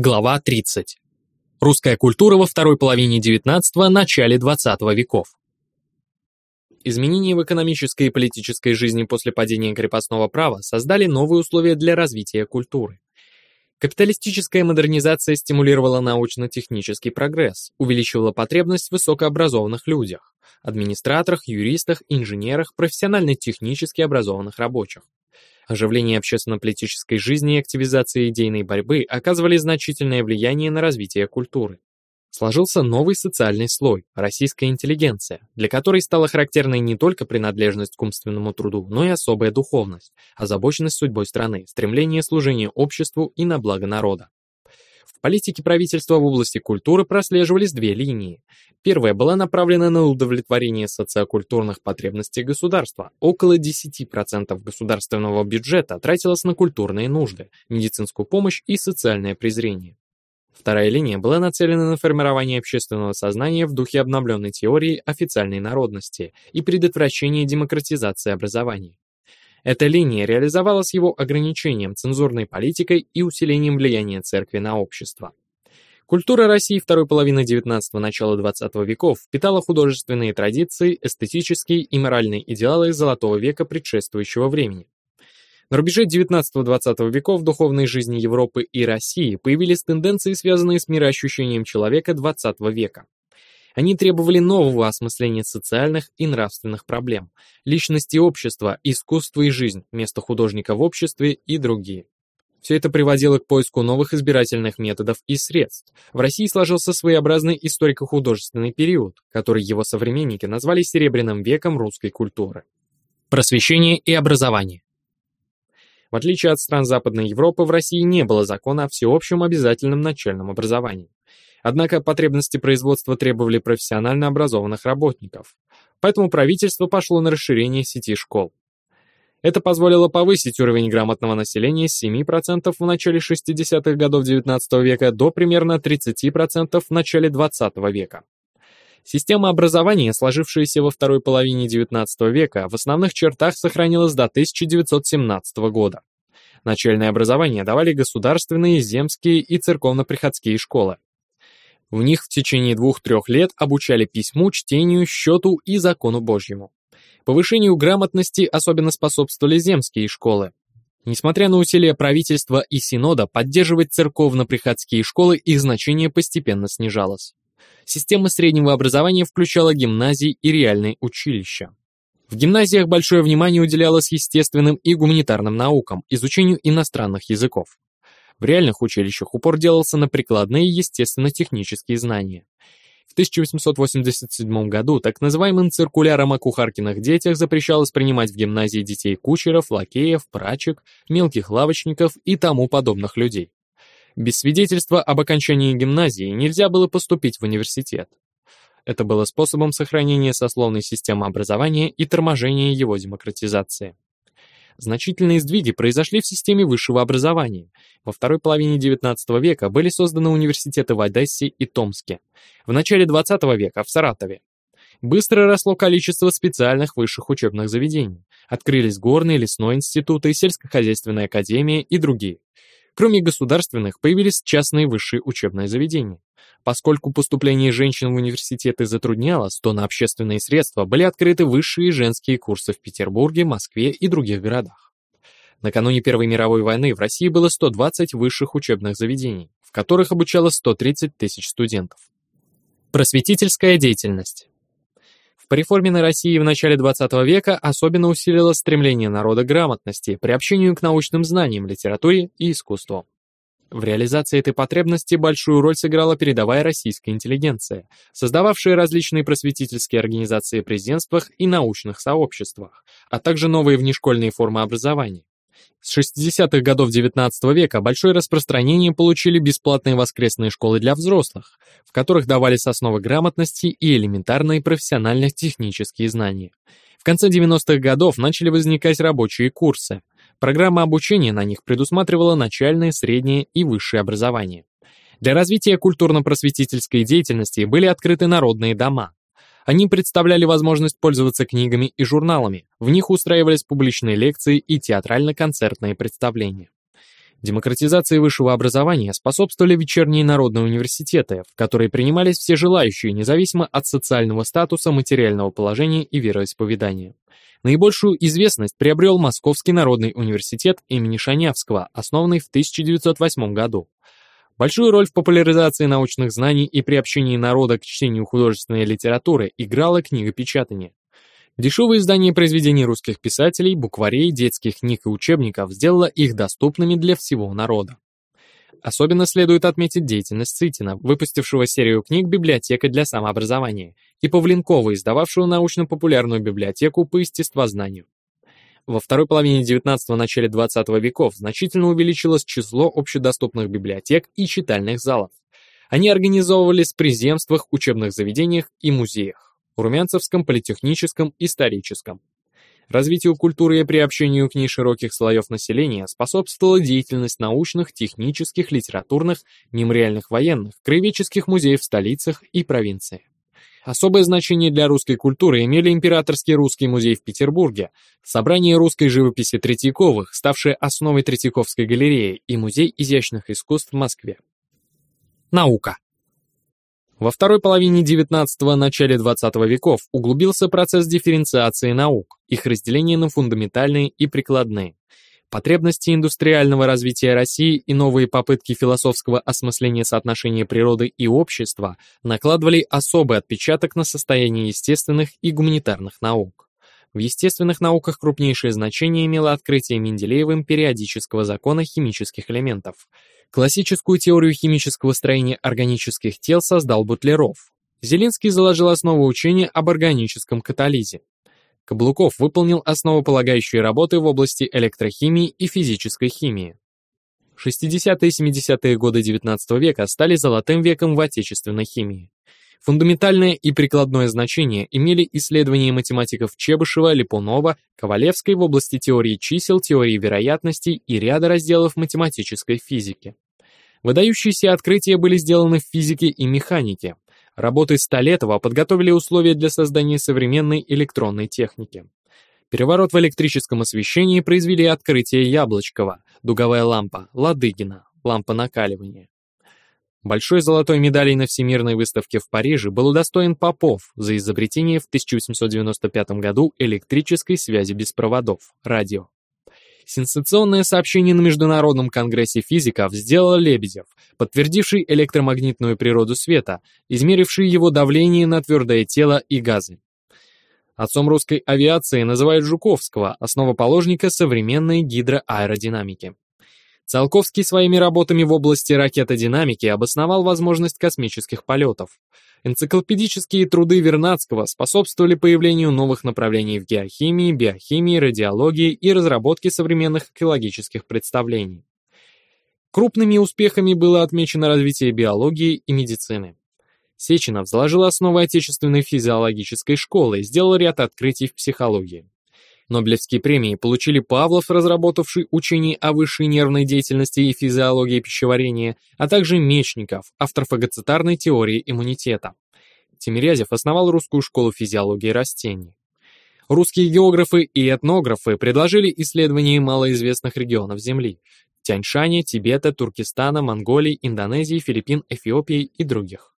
Глава 30. Русская культура во второй половине XIX – начале XX веков. Изменения в экономической и политической жизни после падения крепостного права создали новые условия для развития культуры. Капиталистическая модернизация стимулировала научно-технический прогресс, увеличивала потребность в высокообразованных людях – администраторах, юристах, инженерах, профессионально-технически образованных рабочих. Оживление общественно-политической жизни и активизация идейной борьбы оказывали значительное влияние на развитие культуры. Сложился новый социальный слой – российская интеллигенция, для которой стала характерной не только принадлежность к умственному труду, но и особая духовность, озабоченность судьбой страны, стремление служения обществу и на благо народа. В политике правительства в области культуры прослеживались две линии. Первая была направлена на удовлетворение социокультурных потребностей государства. Около 10% государственного бюджета тратилось на культурные нужды, медицинскую помощь и социальное презрение. Вторая линия была нацелена на формирование общественного сознания в духе обновленной теории официальной народности и предотвращение демократизации образования. Эта линия реализовалась его ограничением цензурной политикой и усилением влияния церкви на общество. Культура России второй половины XIX – начала XX веков впитала художественные традиции, эстетические и моральные идеалы золотого века предшествующего времени. На рубеже XIX-XX веков в духовной жизни Европы и России появились тенденции, связанные с мироощущением человека XX века. Они требовали нового осмысления социальных и нравственных проблем, личности общества, искусства и жизнь, место художника в обществе и другие. Все это приводило к поиску новых избирательных методов и средств. В России сложился своеобразный историко-художественный период, который его современники назвали Серебряным веком русской культуры. Просвещение и образование. В отличие от стран Западной Европы, в России не было закона о всеобщем обязательном начальном образовании. Однако потребности производства требовали профессионально образованных работников. Поэтому правительство пошло на расширение сети школ. Это позволило повысить уровень грамотного населения с 7% в начале 60-х годов XIX века до примерно 30% в начале XX века. Система образования, сложившаяся во второй половине XIX века, в основных чертах сохранилась до 1917 года. Начальное образование давали государственные, земские и церковно-приходские школы. В них в течение двух-трех лет обучали письму, чтению, счету и закону Божьему. Повышению грамотности особенно способствовали земские школы. Несмотря на усилия правительства и синода поддерживать церковно-приходские школы, их значение постепенно снижалось. Система среднего образования включала гимназии и реальные училища. В гимназиях большое внимание уделялось естественным и гуманитарным наукам, изучению иностранных языков. В реальных училищах упор делался на прикладные естественно-технические знания. В 1887 году так называемым циркуляром о кухаркиных детях запрещалось принимать в гимназии детей кучеров, лакеев, прачек, мелких лавочников и тому подобных людей. Без свидетельства об окончании гимназии нельзя было поступить в университет. Это было способом сохранения сословной системы образования и торможения его демократизации. Значительные сдвиги произошли в системе высшего образования. Во второй половине XIX века были созданы университеты в Одессе и Томске. В начале XX века в Саратове. Быстро росло количество специальных высших учебных заведений. Открылись горный, лесной институты, сельскохозяйственная академия и другие. Кроме государственных, появились частные высшие учебные заведения. Поскольку поступление женщин в университеты затруднялось, то на общественные средства были открыты высшие женские курсы в Петербурге, Москве и других городах. Накануне Первой мировой войны в России было 120 высших учебных заведений, в которых обучалось 130 тысяч студентов. Просветительская деятельность. В пореформенной России в начале 20 века особенно усилилось стремление народа к грамотности, приобщению к научным знаниям, литературе и искусству. В реализации этой потребности большую роль сыграла передовая российская интеллигенция, создававшая различные просветительские организации в президентствах и научных сообществах, а также новые внешкольные формы образования. С 60-х годов XIX века большое распространение получили бесплатные воскресные школы для взрослых, в которых давались основы грамотности и элементарные профессионально-технические знания. В конце 90-х годов начали возникать рабочие курсы, Программа обучения на них предусматривала начальное, среднее и высшее образование. Для развития культурно-просветительской деятельности были открыты народные дома. Они представляли возможность пользоваться книгами и журналами, в них устраивались публичные лекции и театрально-концертные представления. Демократизации высшего образования способствовали вечерние народные университеты, в которые принимались все желающие, независимо от социального статуса, материального положения и вероисповедания. Наибольшую известность приобрел Московский народный университет имени Шанявского, основанный в 1908 году. Большую роль в популяризации научных знаний и приобщении народа к чтению художественной литературы играло книгопечатание. Дешевое издание произведений русских писателей, букварей, детских книг и учебников сделало их доступными для всего народа. Особенно следует отметить деятельность Цитина, выпустившего серию книг «Библиотека для самообразования», и Павленкова, издававшего научно-популярную библиотеку по естествознанию. Во второй половине XIX – начале XX веков значительно увеличилось число общедоступных библиотек и читальных залов. Они организовывались в преземствах, учебных заведениях и музеях. Румянцевском, Политехническом, Историческом. Развитию культуры и приобщению к ней широких слоев населения способствовала деятельность научных, технических, литературных, мемориальных военных, краеведческих музеев в столицах и провинции. Особое значение для русской культуры имели Императорский русский музей в Петербурге, собрание русской живописи Третьяковых, ставшее основой Третьяковской галереи, и Музей изящных искусств в Москве. Наука. Во второй половине XIX – начале XX веков углубился процесс дифференциации наук, их разделения на фундаментальные и прикладные. Потребности индустриального развития России и новые попытки философского осмысления соотношения природы и общества накладывали особый отпечаток на состояние естественных и гуманитарных наук. В естественных науках крупнейшее значение имело открытие Менделеевым периодического закона химических элементов – Классическую теорию химического строения органических тел создал Бутлеров. Зелинский заложил основу учения об органическом катализе. Каблуков выполнил основополагающие работы в области электрохимии и физической химии. 60-е и 70-е годы XIX века стали золотым веком в отечественной химии. Фундаментальное и прикладное значение имели исследования математиков Чебышева, Липунова, Ковалевской в области теории чисел, теории вероятностей и ряда разделов математической физики. Выдающиеся открытия были сделаны в физике и механике. Работы Столетова подготовили условия для создания современной электронной техники. Переворот в электрическом освещении произвели открытие Яблочкова, дуговая лампа, Ладыгина, лампа накаливания. Большой золотой медалей на Всемирной выставке в Париже был удостоен Попов за изобретение в 1895 году электрической связи без проводов, радио. Сенсационное сообщение на Международном конгрессе физиков сделал Лебедев, подтвердивший электромагнитную природу света, измеривший его давление на твердое тело и газы. Отцом русской авиации называют Жуковского, основоположника современной гидроаэродинамики. Циолковский своими работами в области ракетодинамики обосновал возможность космических полетов. Энциклопедические труды Вернадского способствовали появлению новых направлений в геохимии, биохимии, радиологии и разработке современных экологических представлений. Крупными успехами было отмечено развитие биологии и медицины. Сеченов заложил основы отечественной физиологической школы и сделал ряд открытий в психологии. Нобелевские премии получили Павлов, разработавший учение о высшей нервной деятельности и физиологии пищеварения, а также Мечников, автор фагоцитарной теории иммунитета. Тимирязев основал русскую школу физиологии растений. Русские географы и этнографы предложили исследование малоизвестных регионов Земли – Тяньшаня, Тибета, Туркестана, Монголии, Индонезии, Филиппин, Эфиопии и других.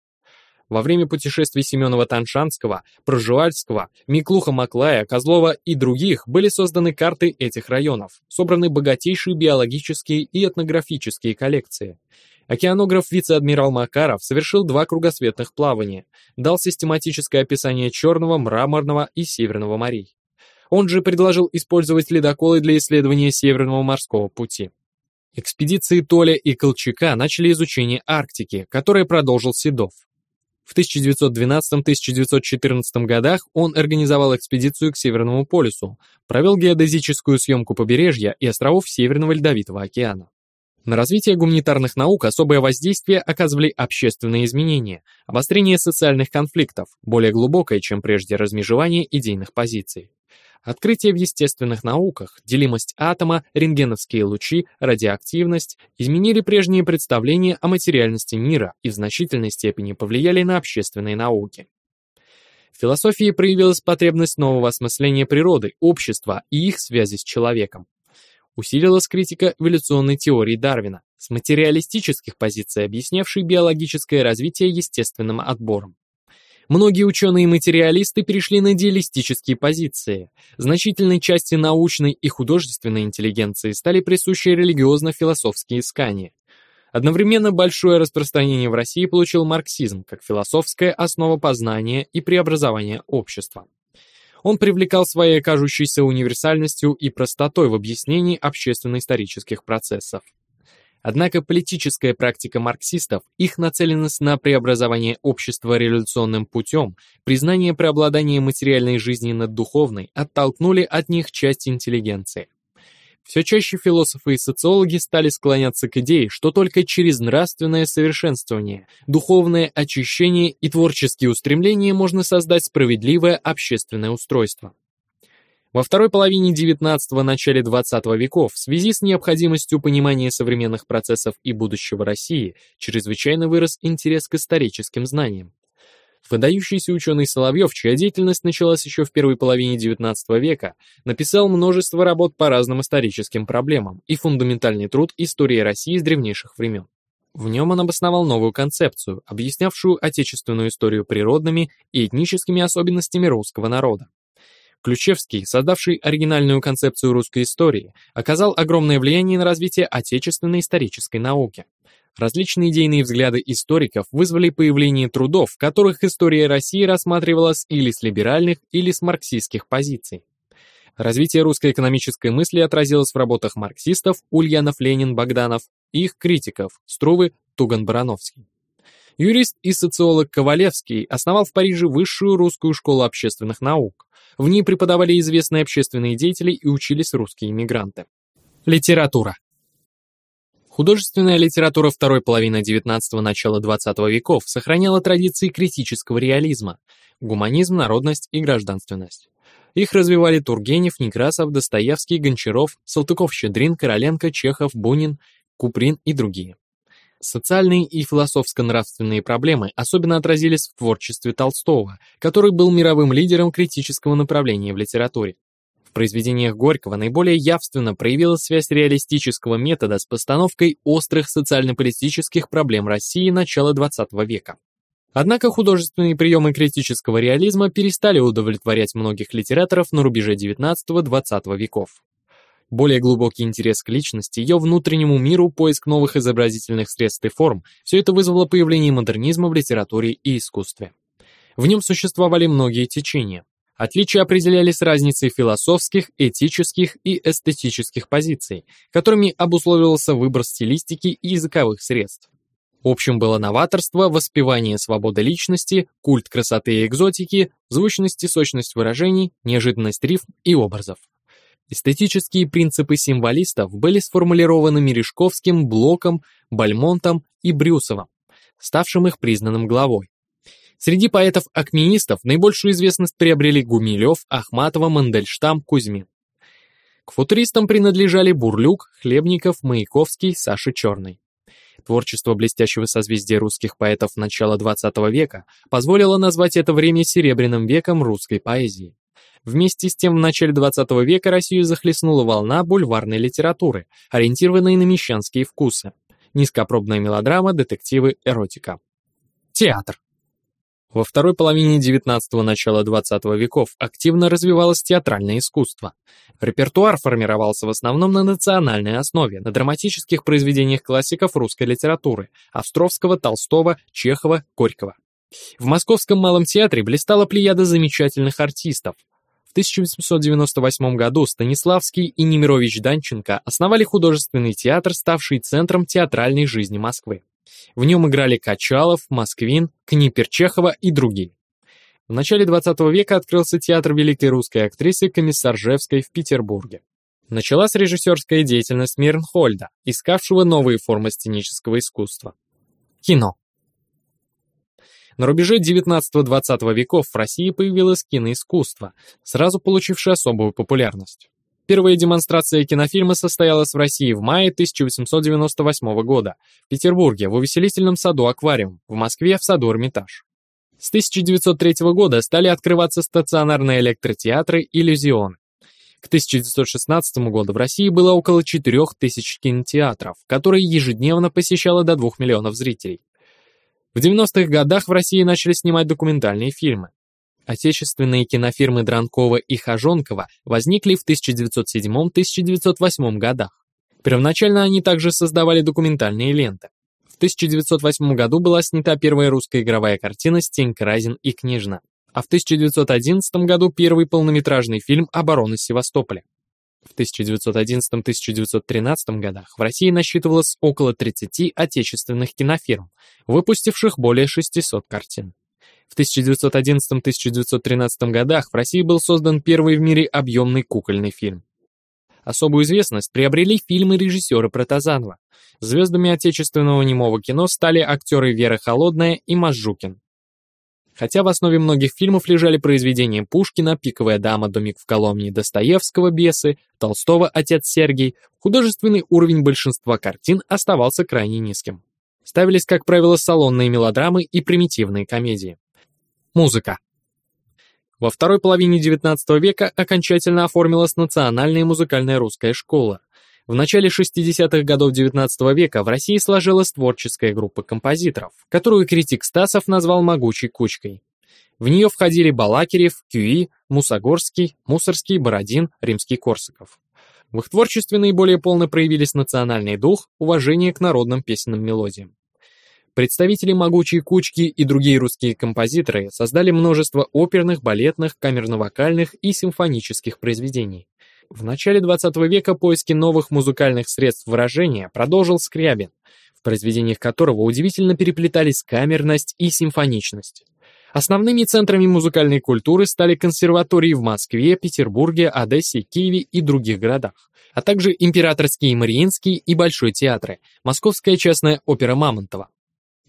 Во время путешествий Семенова-Таншанского, Проживальского, Миклуха-Маклая, Козлова и других были созданы карты этих районов, собраны богатейшие биологические и этнографические коллекции. Океанограф вице-адмирал Макаров совершил два кругосветных плавания, дал систематическое описание Черного, Мраморного и Северного морей. Он же предложил использовать ледоколы для исследования Северного морского пути. Экспедиции Толя и Колчака начали изучение Арктики, которое продолжил Седов. В 1912-1914 годах он организовал экспедицию к Северному полюсу, провел геодезическую съемку побережья и островов Северного Ледовитого океана. На развитие гуманитарных наук особое воздействие оказывали общественные изменения, обострение социальных конфликтов, более глубокое, чем прежде размежевание идейных позиций. Открытия в естественных науках, делимость атома, рентгеновские лучи, радиоактивность изменили прежние представления о материальности мира и в значительной степени повлияли на общественные науки. В философии проявилась потребность нового осмысления природы, общества и их связи с человеком. Усилилась критика эволюционной теории Дарвина с материалистических позиций, объяснявшей биологическое развитие естественным отбором. Многие ученые-материалисты перешли на идеалистические позиции. Значительной части научной и художественной интеллигенции стали присущи религиозно-философские искания. Одновременно большое распространение в России получил марксизм как философская основа познания и преобразования общества. Он привлекал своей кажущейся универсальностью и простотой в объяснении общественно-исторических процессов. Однако политическая практика марксистов, их нацеленность на преобразование общества революционным путем, признание преобладания материальной жизни над духовной оттолкнули от них часть интеллигенции. Все чаще философы и социологи стали склоняться к идее, что только через нравственное совершенствование, духовное очищение и творческие устремления можно создать справедливое общественное устройство. Во второй половине XIX – начале XX веков в связи с необходимостью понимания современных процессов и будущего России чрезвычайно вырос интерес к историческим знаниям. Выдающийся ученый Соловьев, чья деятельность началась еще в первой половине XIX века, написал множество работ по разным историческим проблемам и фундаментальный труд «История России с древнейших времен». В нем он обосновал новую концепцию, объяснявшую отечественную историю природными и этническими особенностями русского народа. Ключевский, создавший оригинальную концепцию русской истории, оказал огромное влияние на развитие отечественной исторической науки. Различные идейные взгляды историков вызвали появление трудов, в которых история России рассматривалась или с либеральных, или с марксистских позиций. Развитие русской экономической мысли отразилось в работах марксистов Ульянов, Ленин, Богданов и их критиков Струвы, Туган-Барановский. Юрист и социолог Ковалевский основал в Париже высшую русскую школу общественных наук. В ней преподавали известные общественные деятели и учились русские иммигранты. Литература. Художественная литература второй половины XIX – начала XX веков сохраняла традиции критического реализма – гуманизм, народность и гражданственность. Их развивали Тургенев, Некрасов, Достоевский, Гончаров, Салтыков-Щедрин, Короленко, Чехов, Бунин, Куприн и другие. Социальные и философско-нравственные проблемы особенно отразились в творчестве Толстого, который был мировым лидером критического направления в литературе. В произведениях Горького наиболее явственно проявилась связь реалистического метода с постановкой острых социально-политических проблем России начала XX века. Однако художественные приемы критического реализма перестали удовлетворять многих литераторов на рубеже XIX-XX веков более глубокий интерес к личности, ее внутреннему миру, поиск новых изобразительных средств и форм – все это вызвало появление модернизма в литературе и искусстве. В нем существовали многие течения. Отличия определялись разницей философских, этических и эстетических позиций, которыми обусловивался выбор стилистики и языковых средств. Общим было новаторство, воспевание свободы личности, культ красоты и экзотики, звучность и сочность выражений, неожиданность рифм и образов. Эстетические принципы символистов были сформулированы Мережковским, Блоком, Бальмонтом и Брюсовым, ставшим их признанным главой. Среди поэтов-акмеистов наибольшую известность приобрели Гумилев, Ахматова, Мандельштам, Кузьмин. К футуристам принадлежали Бурлюк, Хлебников, Маяковский, Саша Черный. Творчество блестящего созвездия русских поэтов начала XX века позволило назвать это время серебряным веком русской поэзии. Вместе с тем, в начале 20 века Россию захлестнула волна бульварной литературы, ориентированной на мещанские вкусы. Низкопробная мелодрама, детективы, эротика. Театр. Во второй половине XIX – начала XX веков активно развивалось театральное искусство. Репертуар формировался в основном на национальной основе, на драматических произведениях классиков русской литературы – Островского, Толстого, Чехова, Горького. В Московском малом театре блистала плеяда замечательных артистов. В 1898 году Станиславский и Немирович Данченко основали художественный театр, ставший центром театральной жизни Москвы. В нем играли Качалов, Москвин, Книпер Чехова и другие. В начале 20 века открылся театр великой русской актрисы Комиссаржевской в Петербурге. Началась режиссерская деятельность Мирнхольда, искавшего новые формы сценического искусства. Кино. На рубеже 19-20 веков в России появилось киноискусство, сразу получившее особую популярность. Первая демонстрация кинофильма состоялась в России в мае 1898 года, в Петербурге в увеселительном саду «Аквариум», в Москве в саду «Эрмитаж». С 1903 года стали открываться стационарные электротеатры «Иллюзион». К 1916 году в России было около 4000 кинотеатров, которые ежедневно посещало до 2 миллионов зрителей. В 90-х годах в России начали снимать документальные фильмы. Отечественные кинофирмы Дранкова и Хажонкова возникли в 1907-1908 годах. Первоначально они также создавали документальные ленты. В 1908 году была снята первая русская игровая картина «Стенька Разин и княжна», а в 1911 году первый полнометражный фильм «Оборона Севастополя». В 1911-1913 годах в России насчитывалось около 30 отечественных кинофирм, выпустивших более 600 картин. В 1911-1913 годах в России был создан первый в мире объемный кукольный фильм. Особую известность приобрели фильмы режиссера Протазанова. Звездами отечественного немого кино стали актеры Вера Холодная и Мажукин. Хотя в основе многих фильмов лежали произведения Пушкина, «Пиковая дама», «Домик в Коломне», Достоевского, «Бесы», Толстого, «Отец Сергий», художественный уровень большинства картин оставался крайне низким. Ставились, как правило, салонные мелодрамы и примитивные комедии. Музыка. Во второй половине XIX века окончательно оформилась национальная музыкальная русская школа. В начале 60-х годов XIX века в России сложилась творческая группа композиторов, которую критик Стасов назвал «могучей кучкой». В нее входили Балакирев, Кюи, Мусогорский, Мусорский, Бородин, Римский-Корсаков. В их творчестве наиболее полно проявились национальный дух, уважение к народным песенным мелодиям. Представители «Могучей кучки» и другие русские композиторы создали множество оперных, балетных, камерно-вокальных и симфонических произведений. В начале XX века поиски новых музыкальных средств выражения продолжил Скрябин, в произведениях которого удивительно переплетались камерность и симфоничность. Основными центрами музыкальной культуры стали консерватории в Москве, Петербурге, Одессе, Киеве и других городах, а также Императорский и Мариинский и Большой театры, Московская частная опера Мамонтова.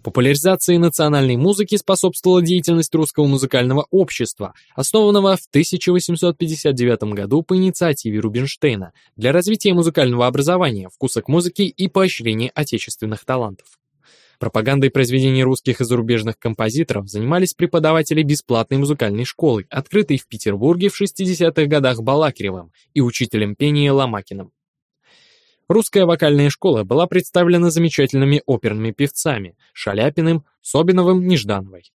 Популяризации национальной музыки способствовала деятельность русского музыкального общества, основанного в 1859 году по инициативе Рубинштейна для развития музыкального образования, вкуса к музыке и поощрения отечественных талантов. Пропагандой произведений русских и зарубежных композиторов занимались преподаватели бесплатной музыкальной школы, открытой в Петербурге в 60-х годах Балакиревым и учителем пения Ломакиным. Русская вокальная школа была представлена замечательными оперными певцами Шаляпиным, Собиновым, Неждановой.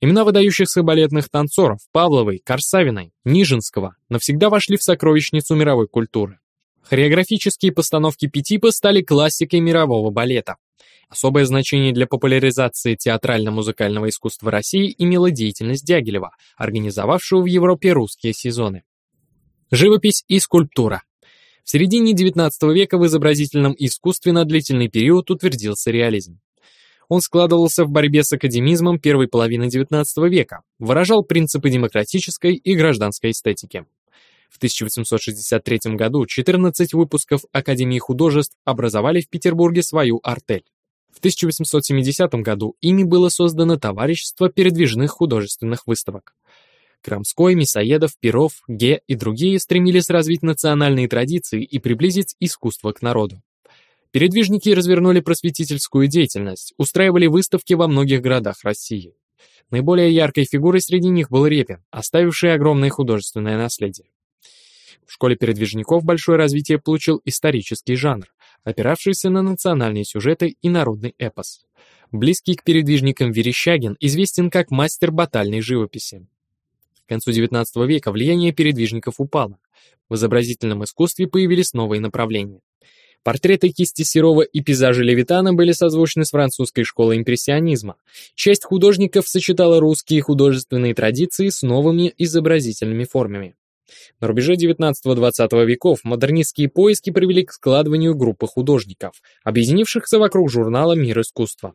Имена выдающихся балетных танцоров Павловой, Корсавиной, Нижинского навсегда вошли в сокровищницу мировой культуры. Хореографические постановки Петипа стали классикой мирового балета. Особое значение для популяризации театрально-музыкального искусства России имела деятельность Дягилева, организовавшего в Европе русские сезоны. Живопись и скульптура. В середине XIX века в изобразительном искусстве на длительный период утвердился реализм. Он складывался в борьбе с академизмом первой половины XIX века, выражал принципы демократической и гражданской эстетики. В 1863 году 14 выпусков Академии художеств образовали в Петербурге свою артель. В 1870 году ими было создано Товарищество передвижных художественных выставок. Крамской, Мясоедов, Перов, Ге и другие стремились развить национальные традиции и приблизить искусство к народу. Передвижники развернули просветительскую деятельность, устраивали выставки во многих городах России. Наиболее яркой фигурой среди них был Репин, оставивший огромное художественное наследие. В школе передвижников большое развитие получил исторический жанр, опиравшийся на национальные сюжеты и народный эпос. Близкий к передвижникам Верещагин известен как мастер батальной живописи. К концу XIX века влияние передвижников упало. В изобразительном искусстве появились новые направления. Портреты кисти Серова и пейзажи Левитана были созвучны с французской школой импрессионизма. Часть художников сочетала русские художественные традиции с новыми изобразительными формами. На рубеже XIX-XX веков модернистские поиски привели к складыванию группы художников, объединившихся вокруг журнала «Мир искусства».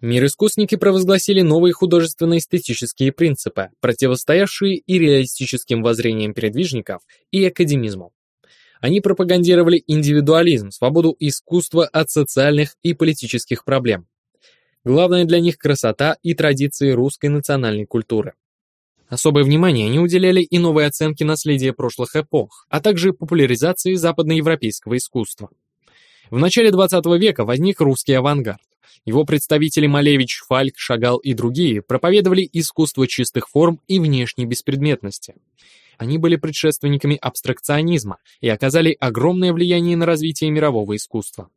Мир-искусники провозгласили новые художественно-эстетические принципы, противостоявшие и реалистическим воззрениям передвижников, и академизму. Они пропагандировали индивидуализм, свободу искусства от социальных и политических проблем. Главное для них красота и традиции русской национальной культуры. Особое внимание они уделяли и новой оценке наследия прошлых эпох, а также популяризации западноевропейского искусства. В начале 20 века возник русский авангард. Его представители Малевич, Фальк, Шагал и другие проповедовали искусство чистых форм и внешней беспредметности. Они были предшественниками абстракционизма и оказали огромное влияние на развитие мирового искусства.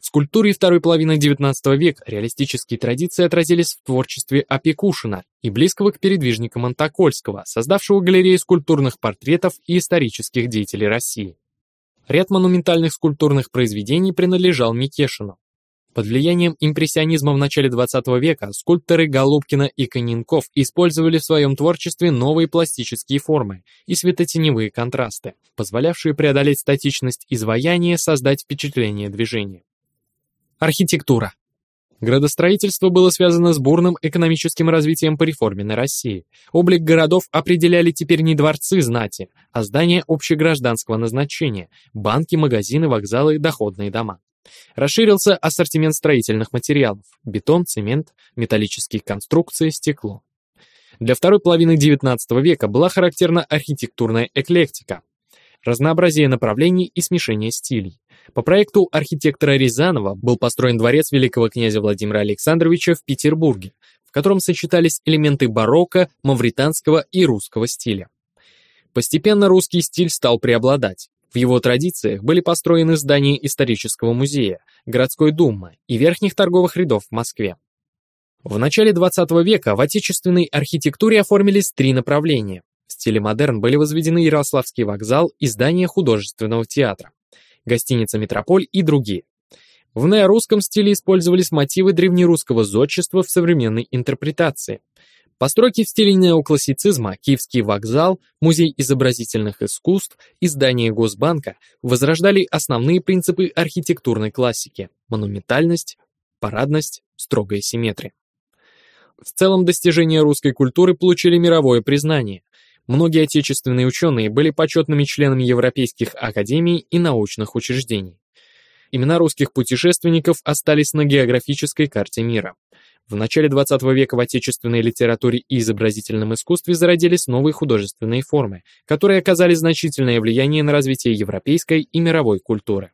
В скульптуре второй половины XIX века реалистические традиции отразились в творчестве Опекушина и близкого к передвижникам Антокольского, создавшего галерею скульптурных портретов и исторических деятелей России. Ряд монументальных скульптурных произведений принадлежал Микешину. Под влиянием импрессионизма в начале XX века скульпторы Голубкина и Коненков использовали в своем творчестве новые пластические формы и светотеневые контрасты, позволявшие преодолеть статичность изваяния, создать впечатление движения. Архитектура. Градостроительство было связано с бурным экономическим развитием по реформенной России. Облик городов определяли теперь не дворцы знати, а здания общегражданского назначения, банки, магазины, вокзалы доходные дома. Расширился ассортимент строительных материалов – бетон, цемент, металлические конструкции, стекло. Для второй половины XIX века была характерна архитектурная эклектика, разнообразие направлений и смешение стилей. По проекту архитектора Рязанова был построен дворец великого князя Владимира Александровича в Петербурге, в котором сочетались элементы барокко, мавританского и русского стиля. Постепенно русский стиль стал преобладать. В его традициях были построены здания исторического музея, городской думы и верхних торговых рядов в Москве. В начале 20 века в отечественной архитектуре оформились три направления. В стиле модерн были возведены Ярославский вокзал и здание художественного театра, гостиница «Метрополь» и другие. В неорусском стиле использовались мотивы древнерусского зодчества в современной интерпретации – Постройки в стиле неоклассицизма, Киевский вокзал, Музей изобразительных искусств и здание Госбанка возрождали основные принципы архитектурной классики – монументальность, парадность, строгая симметрия. В целом достижения русской культуры получили мировое признание. Многие отечественные ученые были почетными членами европейских академий и научных учреждений. Имена русских путешественников остались на географической карте мира. В начале XX века в отечественной литературе и изобразительном искусстве зародились новые художественные формы, которые оказали значительное влияние на развитие европейской и мировой культуры.